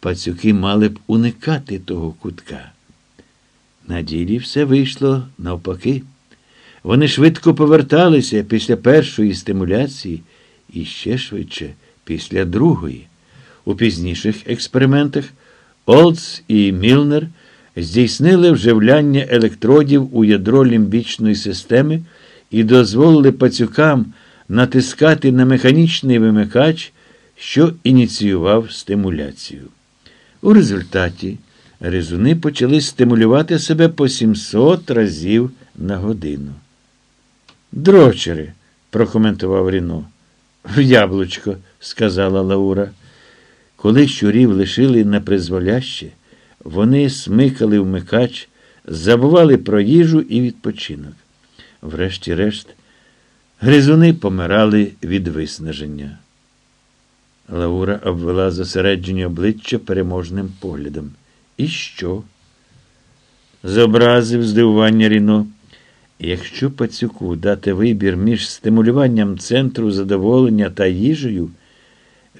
пацюки мали б уникати того кутка. На ділі все вийшло навпаки. Вони швидко поверталися після першої стимуляції і ще швидше після другої. У пізніших експериментах Олдс і Мілнер здійснили вживляння електродів у ядро лімбічної системи і дозволили пацюкам натискати на механічний вимикач, що ініціював стимуляцію. У результаті резуни почали стимулювати себе по 700 разів на годину. Дрочери, прокоментував Ріно. В яблучко, сказала Лаура. Коли щурів лишили на призволяще, вони смикали вмикач, забували про їжу і відпочинок. Врешті-решт, гризуни помирали від виснаження. Лаура обвела зосереджені обличчя переможним поглядом. І що? Зобразив здивування Ріно. Якщо пацюку дати вибір між стимулюванням центру задоволення та їжею,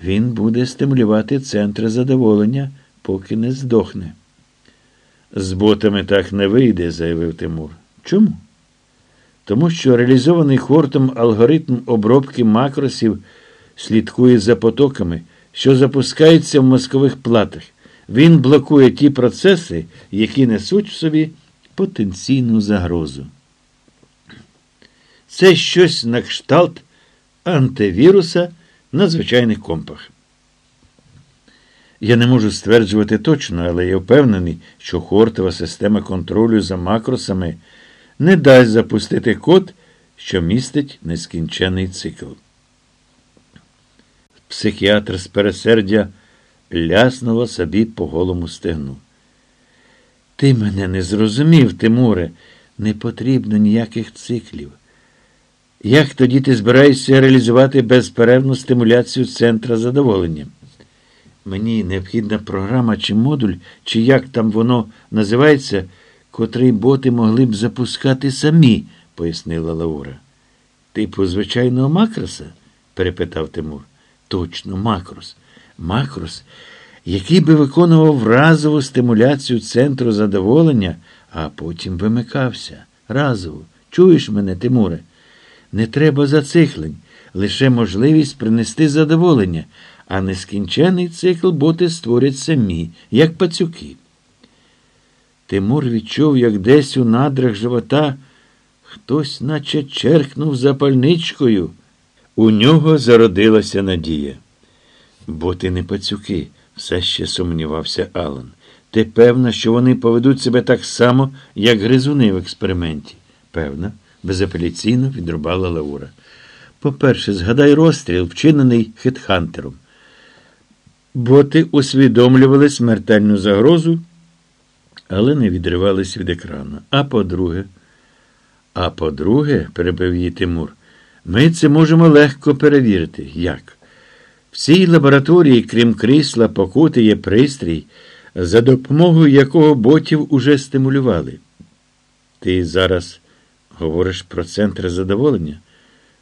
він буде стимулювати центр задоволення, поки не здохне. З ботами так не вийде, заявив Тимур. Чому? Тому що реалізований хортом алгоритм обробки макросів слідкує за потоками, що запускаються в мозкових платах. Він блокує ті процеси, які несуть в собі потенційну загрозу. Це щось на кшталт антивіруса на звичайних компах. Я не можу стверджувати точно, але я впевнений, що хортова система контролю за макросами не дасть запустити код, що містить нескінчений цикл. Психіатр з пересердя ляснула собі по голому стегну. Ти мене не зрозумів, Тимуре, не потрібно ніяких циклів. Як тоді ти збираєшся реалізувати безперервну стимуляцію центра задоволення? Мені необхідна програма чи модуль, чи як там воно називається, котрий боти могли б запускати самі, пояснила Лаура. Типу звичайного макроса? перепитав Тимур. Точно, макрос. Макрос, який би виконував разову стимуляцію центру задоволення, а потім вимикався. Разово. Чуєш мене, Тимуре? Не треба зациклень, лише можливість принести задоволення, а нескінчений цикл боти створять самі, як пацюки. Тимур відчув, як десь у надрах живота хтось, наче черкнув запальничкою. У нього зародилася надія. Боти не пацюки, все ще сумнівався Алан. Ти певна, що вони поведуть себе так само, як гризуни в експерименті? Певна безапеляційно відрубала Лаура. По-перше, згадай розстріл, вчинений хетхантером. Боти усвідомлювали смертельну загрозу, але не відривались від екрану. А по-друге, а по-друге, перебив її Тимур, ми це можемо легко перевірити. Як? В цій лабораторії, крім крісла, покути, є пристрій, за допомогою якого ботів уже стимулювали. Ти зараз Говориш про центр задоволення?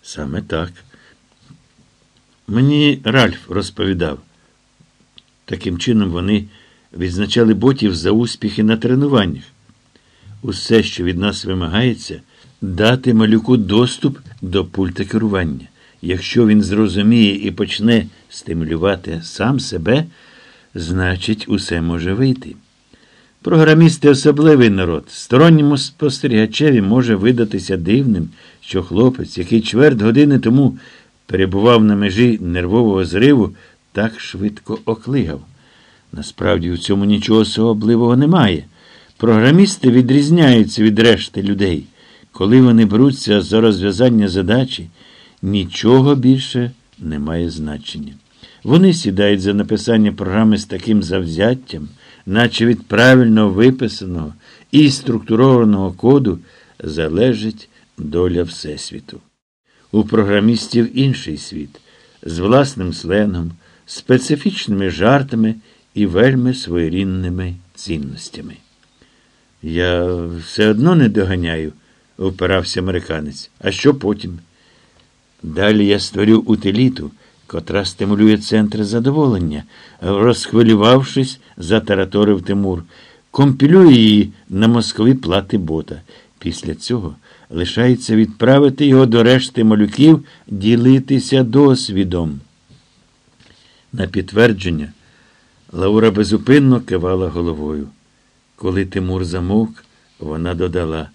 Саме так. Мені Ральф розповідав. Таким чином вони відзначали ботів за успіхи на тренуваннях. Усе, що від нас вимагається, дати малюку доступ до пульта керування. Якщо він зрозуміє і почне стимулювати сам себе, значить, усе може вийти. Програмісти особливий народ. Сторонньому спостерігачеві може видатися дивним, що хлопець, який чверть години тому перебував на межі нервового зриву, так швидко оклигав. Насправді у цьому нічого особливого немає. Програмісти відрізняються від решти людей. Коли вони беруться за розв'язання задачі, нічого більше не має значення. Вони сідають за написання програми з таким завзяттям наче від правильно виписаного і структурованого коду залежить доля Всесвіту. У програмістів інший світ з власним сленгом, специфічними жартами і вельми своєрінними цінностями. Я все одно не доганяю, опирався американець. А що потім? Далі я створю утиліту, котра стимулює центри задоволення, розхвилювавшись, затараторив Тимур, компілює її на мозкові плати бота. Після цього лишається відправити його до решти малюків ділитися досвідом. На підтвердження Лаура безупинно кивала головою. Коли Тимур замовк, вона додала: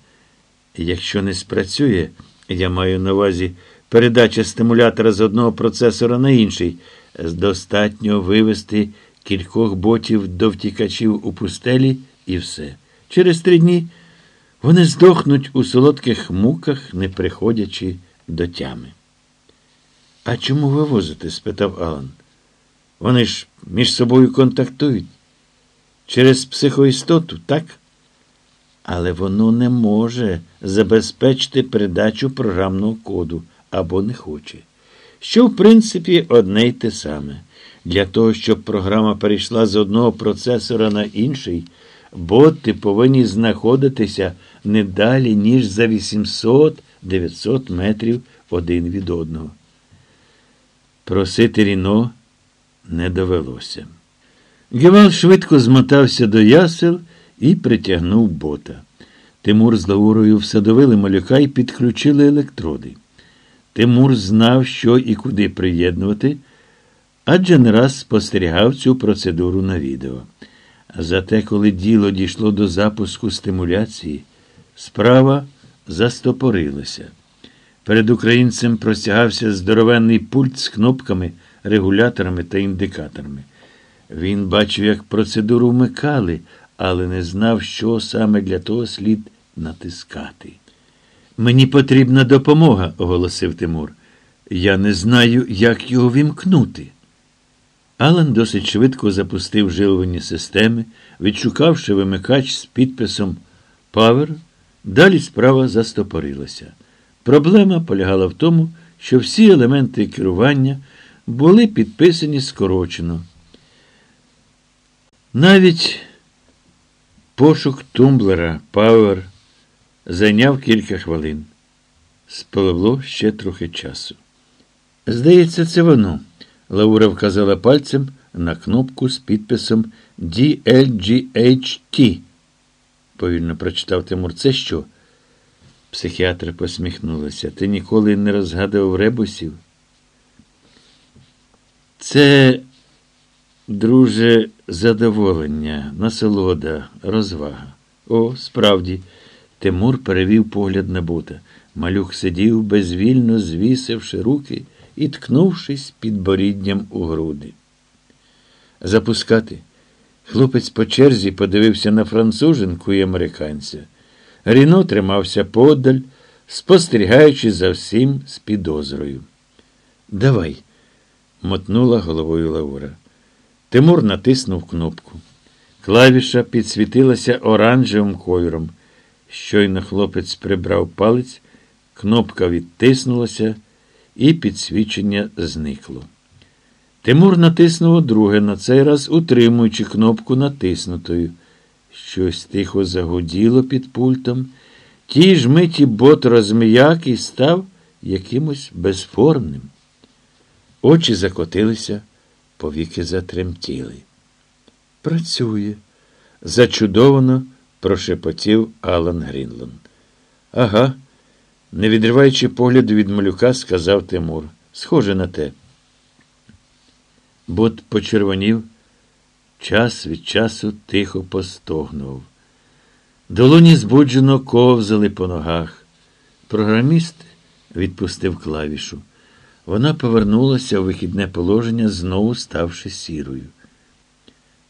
якщо не спрацює, я маю на увазі передача стимулятора з одного процесора на інший, достатньо вивести кількох ботів до втікачів у пустелі і все. Через три дні вони здохнуть у солодких муках, не приходячи до тями. А чому ви возите? спитав Алан. Вони ж між собою контактують. Через психоістоту, так? Але воно не може забезпечити передачу програмного коду або не хоче. Що, в принципі, одне й те саме. Для того, щоб програма перейшла з одного процесора на інший, боти повинні знаходитися не далі, ніж за 800-900 метрів один від одного. Просити Ріно не довелося. Гевал швидко змотався до ясел і притягнув бота. Тимур з Лаурою всадовили малюка і підключили електроди. Тимур знав, що і куди приєднувати, адже не раз спостерігав цю процедуру на відео. Зате, коли діло дійшло до запуску стимуляції, справа застопорилася. Перед українцем простягався здоровенний пульт з кнопками, регуляторами та індикаторами. Він бачив, як процедуру вмикали, але не знав, що саме для того слід натискати. Мені потрібна допомога, оголосив Тимур. Я не знаю, як його вімкнути. Алан досить швидко запустив жиловані системи, відшукавши вимикач з підписом Power, далі справа застопорилася. Проблема полягала в тому, що всі елементи керування були підписані скорочено. Навіть пошук тумблера Power зайняв кілька хвилин. Спливло ще трохи часу. Здається, це воно. Лаура вказала пальцем на кнопку з підписом DLGHT. Повільно прочитав Тимур. Це що? Психіатр посміхнулася. Ти ніколи не розгадував ребусів? Це, друже, задоволення, насолода, розвага. О, справді. Тимур перевів погляд на бота. Малюк сидів, безвільно звісивши руки і ткнувшись під борідням у груди. Запускати. Хлопець по черзі подивився на француженку і американця. Ріно тримався подаль, спостерігаючи за всім з підозрою. Давай, мотнула головою Лаура. Тимур натиснув кнопку. Клавіша підсвітилася оранжевим кольором. Щойно хлопець прибрав палець, кнопка відтиснулася, і підсвічення зникло. Тимур натиснув друге, на цей раз утримуючи кнопку натиснутою. Щось тихо загуділо під пультом. Ті ж миті бот розміяк і став якимось безформним. Очі закотилися, повіки затремтіли. Працює, зачудовано прошепотів Алан Грінланд. Ага, не відриваючи погляду від малюка, сказав Тимур. Схоже на те. Бот почервонів, час від часу тихо постогнув. Долоні збуджено ковзали по ногах. Програміст відпустив клавішу. Вона повернулася у вихідне положення, знову ставши сірою.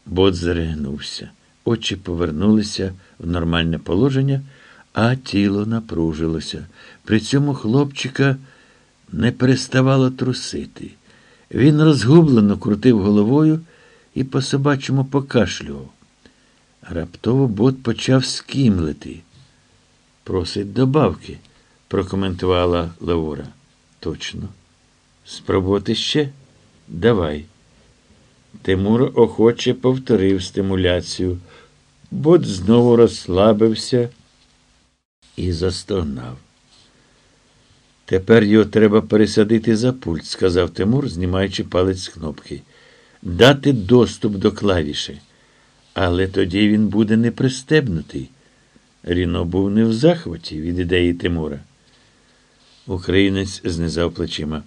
Бот зарегнувся. Очі повернулися в нормальне положення, а тіло напружилося. При цьому хлопчика не переставало трусити. Він розгублено крутив головою і по собачому покашлював. Раптово бот почав скімлити. Просить добавки, прокоментувала Леора. Точно. Спробувати ще? Давай. Тимур охоче повторив стимуляцію. Бот знову розслабився і застогнав. Тепер його треба пересадити за пульт, сказав Тимур, знімаючи палець з кнопки. Дати доступ до клавіші. Але тоді він буде непристебнутий. Ріно був не в захваті від ідеї Тимура. Українець знизав плечима.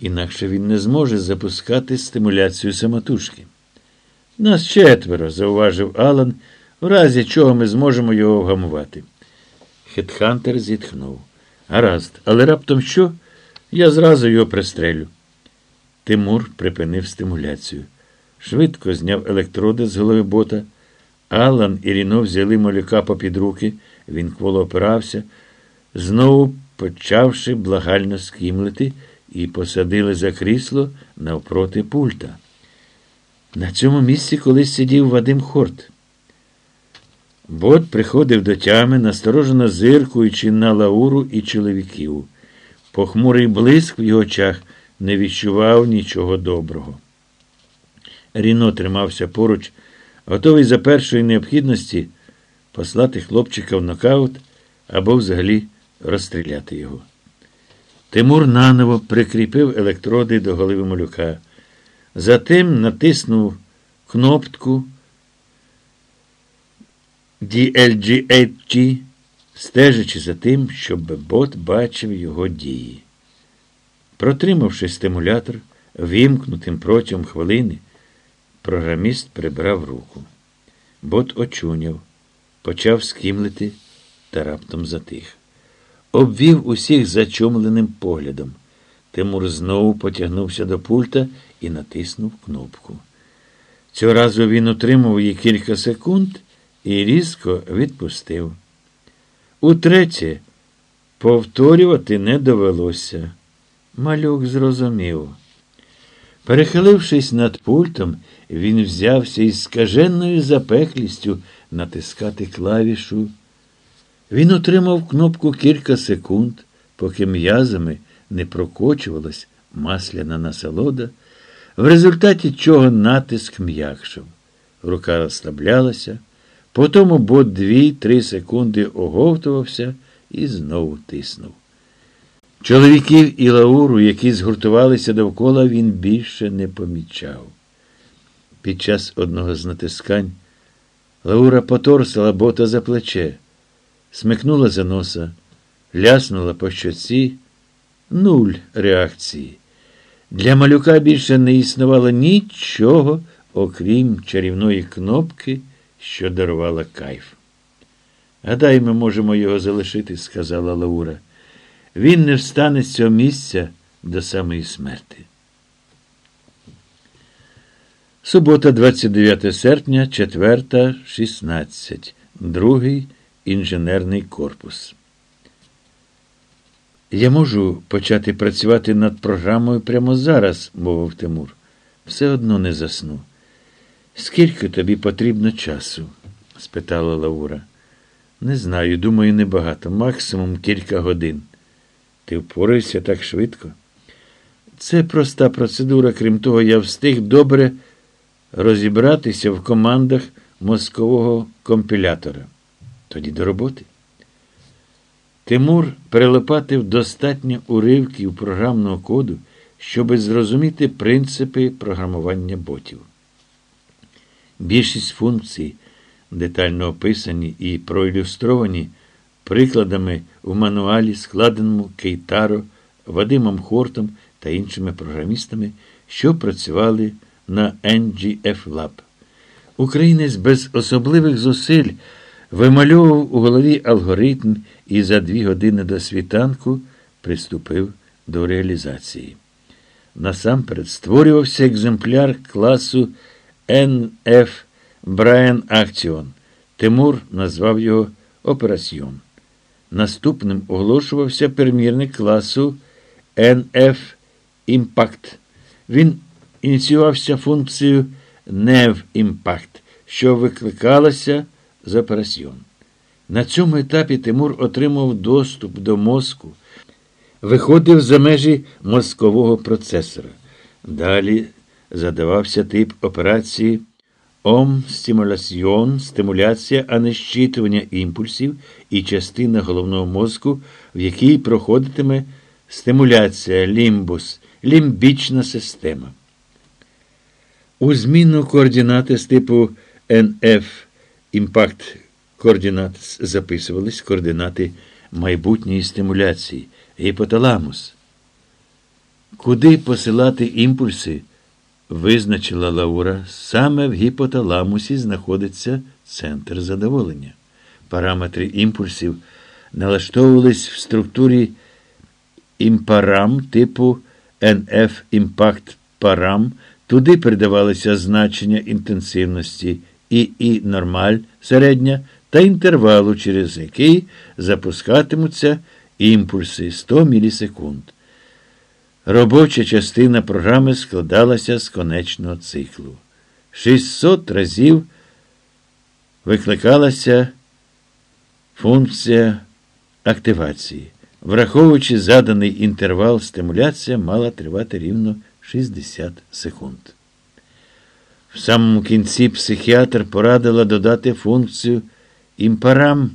Інакше він не зможе запускати стимуляцію самотужки. Нас четверо, зауважив Алан, в разі чого ми зможемо його вгамувати. Хетхантер зітхнув. Гаразд, але раптом що? Я зразу його пристрелю. Тимур припинив стимуляцію. Швидко зняв електроди з голови бота. Алан і Ріно взяли малюка попід руки, він кволо опирався, знову почавши благально скімлити, і посадили за крісло навпроти пульта. На цьому місці колись сидів Вадим Хорт. Бот приходив до тями, насторожено зиркуючи на Лауру і чоловіків. Похмурий блиск в його очах не відчував нічого доброго. Ріно тримався поруч, готовий за першої необхідності послати хлопчика в нокаут або взагалі розстріляти його. Тимур наново прикріпив електроди до голови малюка. Затим натиснув кнопку DLGHT, стежачи за тим, щоб бот бачив його дії. Протримавши стимулятор, вімкнутим протягом хвилини, програміст прибрав руку. Бот очуняв, почав скімлити та раптом затих. Обвів усіх зачумленим поглядом. Тимур знову потягнувся до пульта і натиснув кнопку. Цього разу він утримав її кілька секунд і різко відпустив. Утретє, повторювати не довелося. Малюк зрозумів. Перехилившись над пультом, він взявся із скаженною запеклістю натискати клавішу. Він отримав кнопку кілька секунд, поки м'язами не прокочувалась масляна насолода, в результаті чого натиск м'якшив. Рука розслаблялася, потім бот дві-три секунди оговтувався і знову тиснув. Чоловіків і Лауру, які згуртувалися довкола, він більше не помічав. Під час одного з натискань Лаура поторсила бота за плече, смикнула за носа, ляснула по щоці. Нуль реакції. Для малюка більше не існувало нічого, окрім чарівної кнопки, що дарувала кайф. Гадай, ми можемо його залишити, сказала Лаура. Він не встане з цього місця до самої смерти. Субота, 29 серпня, 4.16. Другий інженерний корпус. Я можу почати працювати над програмою прямо зараз, мовив Тимур. Все одно не засну. Скільки тобі потрібно часу? спитала Лаура. Не знаю, думаю, небагато, максимум кілька годин. Ти впораєшся так швидко? Це проста процедура, крім того, я встиг добре розібратися в командах мозкового компілятора. Тоді до роботи. Тимур перелопатив достатньо уривків програмного коду, щоб зрозуміти принципи програмування ботів. Більшість функцій, детально описані і проілюстровані прикладами в мануалі, складеному Кейтаро, Вадимом Хортом та іншими програмістами, що працювали на NGF Lab. Українець без особливих зусиль вимальовував у голові алгоритм і за дві години до світанку приступив до реалізації. Насамперед створювався екземпляр класу NF Brian Action. Тимур назвав його Операціон. Наступним оголошувався примірник класу NF Impact. Він ініціювався функцією NEV Impact, що викликалася з операціон. На цьому етапі Тимур отримав доступ до мозку, виходив за межі мозкового процесора. Далі задавався тип операції ом стимуляціон, стимуляція, а не щитування імпульсів і частина головного мозку, в якій проходитиме стимуляція, лімбус, лімбічна система. У змінну coordinates типу NF impact coordinate записувались координати майбутньої стимуляції, гіпоталамус. Куди посилати імпульси, визначила Лаура, саме в гіпоталамусі знаходиться центр задоволення. Параметри імпульсів налаштовувались в структурі imparam типу NF імпакт парам, туди передавалися значення інтенсивності ІІ нормаль середня та інтервалу, через який запускатимуться імпульси 100 мілісекунд. Робоча частина програми складалася з конечного циклу. 600 разів викликалася функція активації. Враховуючи заданий інтервал, стимуляція мала тривати рівно 60 секунд. В самому кінці психіатр порадила додати функцію імпарам